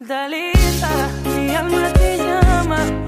Dalisa, mi alma te llama.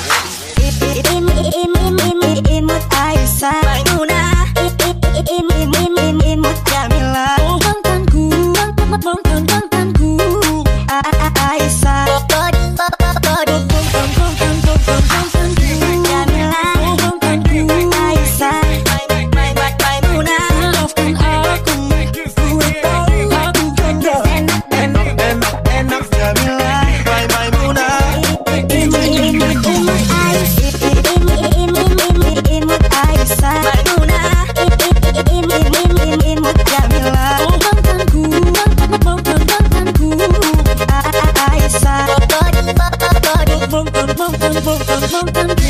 wonderful, wonderful.